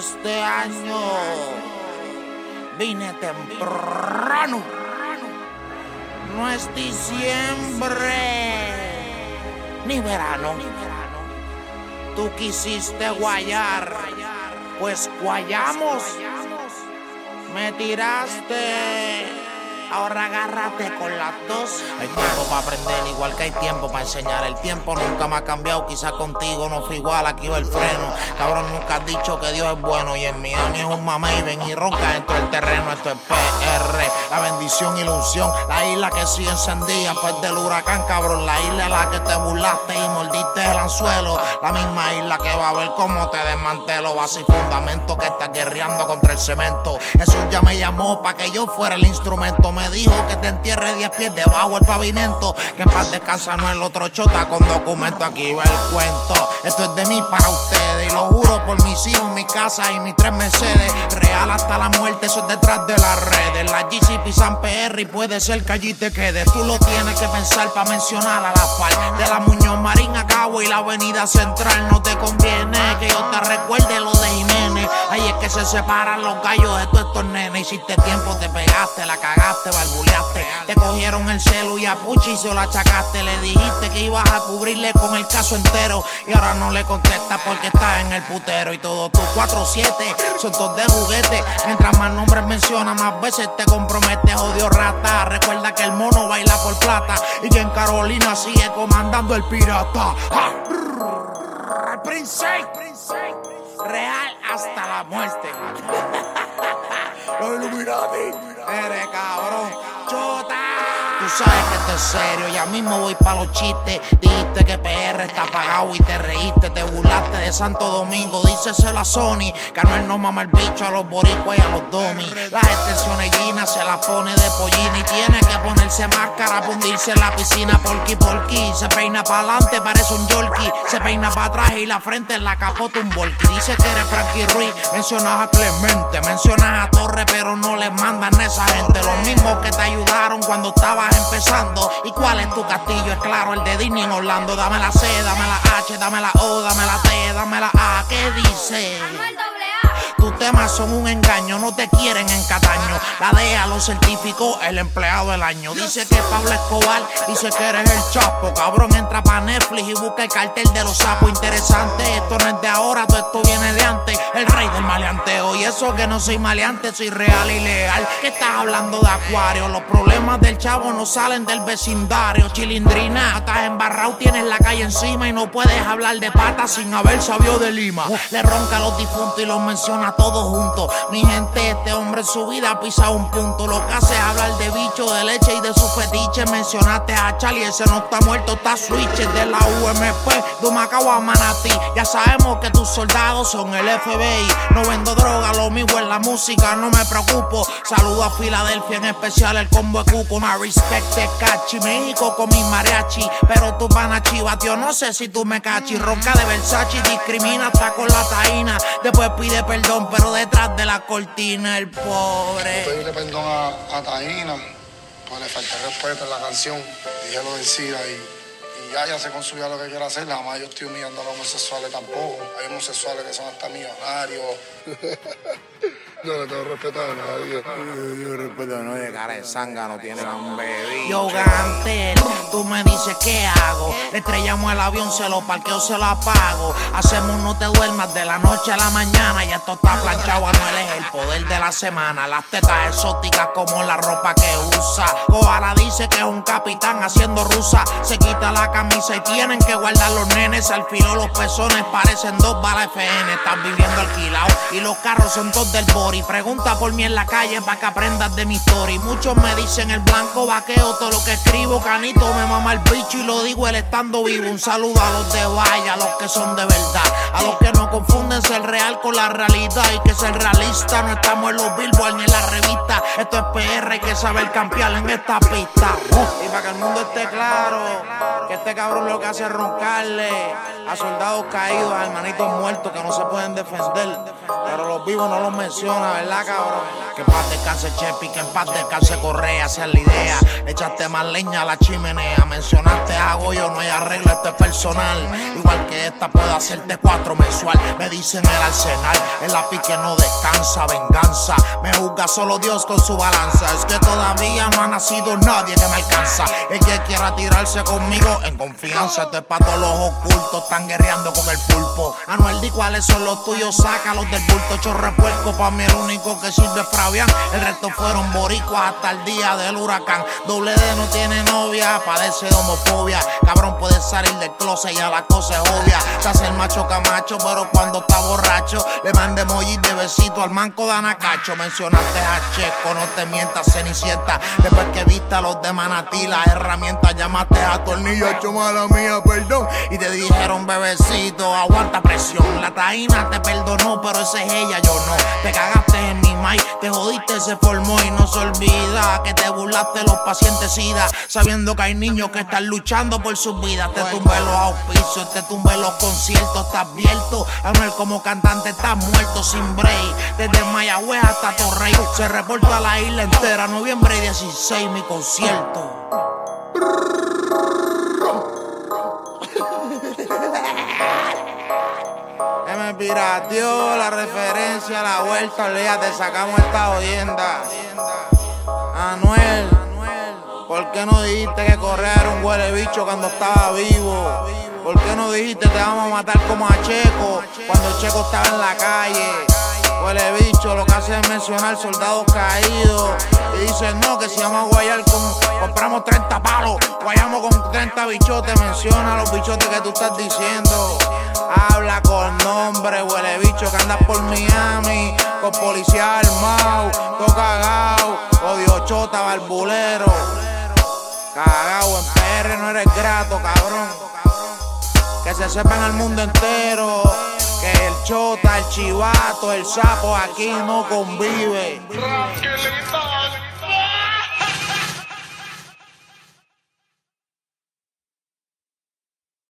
Este año vine temprano. No es diciembre ni verano. Tú quisiste guayar, pues guayamos. Me tiraste Ahora agárrate con las dos. Hay tiempo para aprender, igual que hay tiempo para enseñar. El tiempo nunca me ha cambiado, quizás contigo no fue igual, aquí va el freno. Cabrón, nunca has dicho que Dios es bueno y en Miami es un mamey. Ven y ronca dentro del terreno, esto es PR. La bendición, ilusión, la isla que sigue encendida, pues del huracán, cabrón. La isla en la que te burlaste y mordiste anzuelo. La misma isla que va a ver cómo te desmantelo. Base y fundamento que estás guerreando contra el cemento. Jesús ya me llamó para que yo fuera el instrumento me dijo que te entierre 10 pies debajo del pavimento. Que en paz descansa no el otro chota con documento. Aquí va el cuento. Esto es de mí para ustedes. Y lo juro por mis hijos, mi casa y mis tres Mercedes. Real hasta la muerte, eso es detrás de las redes. La GCP San PR y puede ser que allí te quedes. Tú lo tienes que pensar para mencionar a la par. De la y la Avenida Central. No te conviene que yo te recuerde lo de Jiménez. Ahí es que se separan los gallos de todos estos nenes. Hiciste tiempo, te pegaste, la cagaste barbuleaste. Te cogieron el celo y a Puchi se lo achacaste. Le dijiste que ibas a cubrirle con el caso entero. Y ahora no le contestas porque está en el putero. Y todo tus 4-7 son todos de juguete. Mientras más nombres menciona, más veces te comprometes, odio rata. Recuerda que el mono baila por plata. Y que en Carolina sigue comandando el pirata. Prince, real hasta la muerte. Los Illuminati. Eres cabrón. Chota. Sabes que esto es serio, ya mismo voy pa' los chistes. Dijiste que PR está apagado y te reíste, te burlaste de Santo Domingo. Díceselo a Sony, que Anuel no mama el bicho a los boricuas y a los domis. Las extensiones Gina se las pone de pollina y tiene que ponerse máscara, hundirse en la piscina porqui porqui. Se peina para adelante, parece un yorkie. Se peina para atrás y la frente en la capota un volky. Dice que eres Frankie Ruiz, mencionas a Clemente, mencionas a Torre, pero no le mandan a esa gente. Los mismos que te ayudaron cuando estabas empezando. ¿Y cuál es tu castillo? Es claro, el de Disney en Orlando. Dame la C, dame la H, dame la O, dame la T, dame la A. ¿Qué dice? Tus temas son un engaño, no te quieren en Cataño. La DEA lo certificó el empleado del año. Dice que Pablo Escobar dice que eres el chapo. Cabrón, entra pa' Netflix y busca el cartel de los sapos. Interesante, esto no es de ahora, todo esto viene de antes. El rey del maleanteo. Y eso que no soy maleante, soy real y legal. ¿Qué estás hablando de acuario? Los problemas del chavo no salen del vecindario. Chilindrina, estás embarrado, tienes la calle encima y no puedes hablar de patas sin haber sabido de Lima. Le ronca a los difuntos y los menciona todos juntos. Mi gente, este hombre en su vida ha pisado un punto. Lo que hace es hablar de bicho, de leche y de su fetiche. Mencionaste a Charlie, ese no está muerto, está switch de la UMP, de Macao a Manatí. Ya sabemos que tus soldados son el FBI. No vendo droga, lo mismo en la música, no me preocupo. Saludo a Filadelfia, en especial el combo de Cuco. My respect cachi, México con mi mariachi. Pero tú van a chivas, tío, no sé si tú me cachi. Ronca de Versace, discrimina hasta con la taína. Después pide perdón pero detrás de la cortina el pobre. Pedirle perdón a, a Taina, pues le falté respeto en la canción, dije lo decía y, y ya, ya se construyó lo que quiere hacer. Jamás yo estoy humillando a los homosexuales tampoco. Hay homosexuales que son hasta millonarios. No le tengo respeto a nadie. Yo respeto a nadie, cara de sanga, no tiene un bebé. Yo Gantel, tú me dices qué hago. Le estrellamos el avión, se lo parqueo, se lo apago. Hacemos no te duermas de la noche a la mañana. Y esto está planchado, Anuel es el poder de la semana. Las tetas exóticas como la ropa que usa. Koala dice que es un capitán haciendo rusa. Se quita la camisa y tienen que guardar los nenes. Al filo los pezones parecen dos balas FN. Están viviendo alquilados y los carros son dos del boy y Pregunta por mí en la calle para que aprendas de mi story. Muchos me dicen el blanco vaqueo, todo lo que escribo. Canito me mama el bicho y lo digo el estando vivo. Un saludo a los de vaya, a los que son de verdad. A los que no confunden ser real con la realidad. Y que ser realista no estamos en los billboards ni en la revista. Esto es PR, hay que saber campear en esta pista. Y para que el mundo esté claro, que este cabrón lo que hace es roncarle a soldados caídos, a hermanitos muertos que no se pueden defender. Pero los vivos no los mencionan. ¿Verdad, cabrón? Que en paz descanse Chepi, que en paz descanse Correa, esa es la idea. Echaste más leña a la chimenea, mencionaste a Goyo, no hay arreglo, esto es personal. Igual que esta puedo hacerte cuatro mensual. Me dicen el cenar. En la pique no descansa, venganza. Me juzga solo Dios con su balanza. Es que todavía no ha nacido nadie que me alcanza. El que quiera tirarse conmigo en confianza. Este pato los ocultos están guerreando con el pulpo. Anuel, di cuáles son los tuyos, sácalos del bulto. Chorre puerco, pa' mí el único que sirve es Fabián. El resto fueron boricuas hasta el día del huracán. Doble D no tiene novia, padece de homofobia. Cabrón puede salir del closet y a la cosa es obvia. Se hace el macho camacho, pero cuando está borracho, le mande emojis de besito al manco de Anacacho. Mencionaste a Checo, no te mientas, Cenicienta. Después que viste a los de Manatí, las herramientas, llamaste a tornillo, hecho mala mía, perdón. Y te dijeron, bebecito, aguanta presión. La taína te perdonó, pero esa es ella, yo no. Te en te jodiste, se formó y no se olvida que te burlaste los pacientes SIDA, sabiendo que hay niños que están luchando por sus vidas. Te tumbé los auspicios, te tumbé los conciertos, estás abierto. Anuel como cantante estás muerto sin break. Desde Mayagüez hasta Torrey, se reporta la isla entera. Noviembre 16, mi concierto. Pirateó la referencia, la vuelta, te sacamos esta oyenda. Anuel, ¿por qué no dijiste que Correa un huele bicho cuando estaba vivo? ¿Por qué no dijiste te vamos a matar como a Checo cuando Checo estaba en la calle? Huele bicho, lo que hace es mencionar soldados caídos. Y dicen no, que si vamos a guayar con, compramos 30 palos, guayamos con 30 bichotes, menciona los bichotes que tú estás diciendo. Por Miami, con policía armado, todo cagao, odio chota, barbulero. Cagao en PR no eres grato, cabrón. Que se sepa en el mundo entero que el chota, el chivato, el sapo aquí no convive.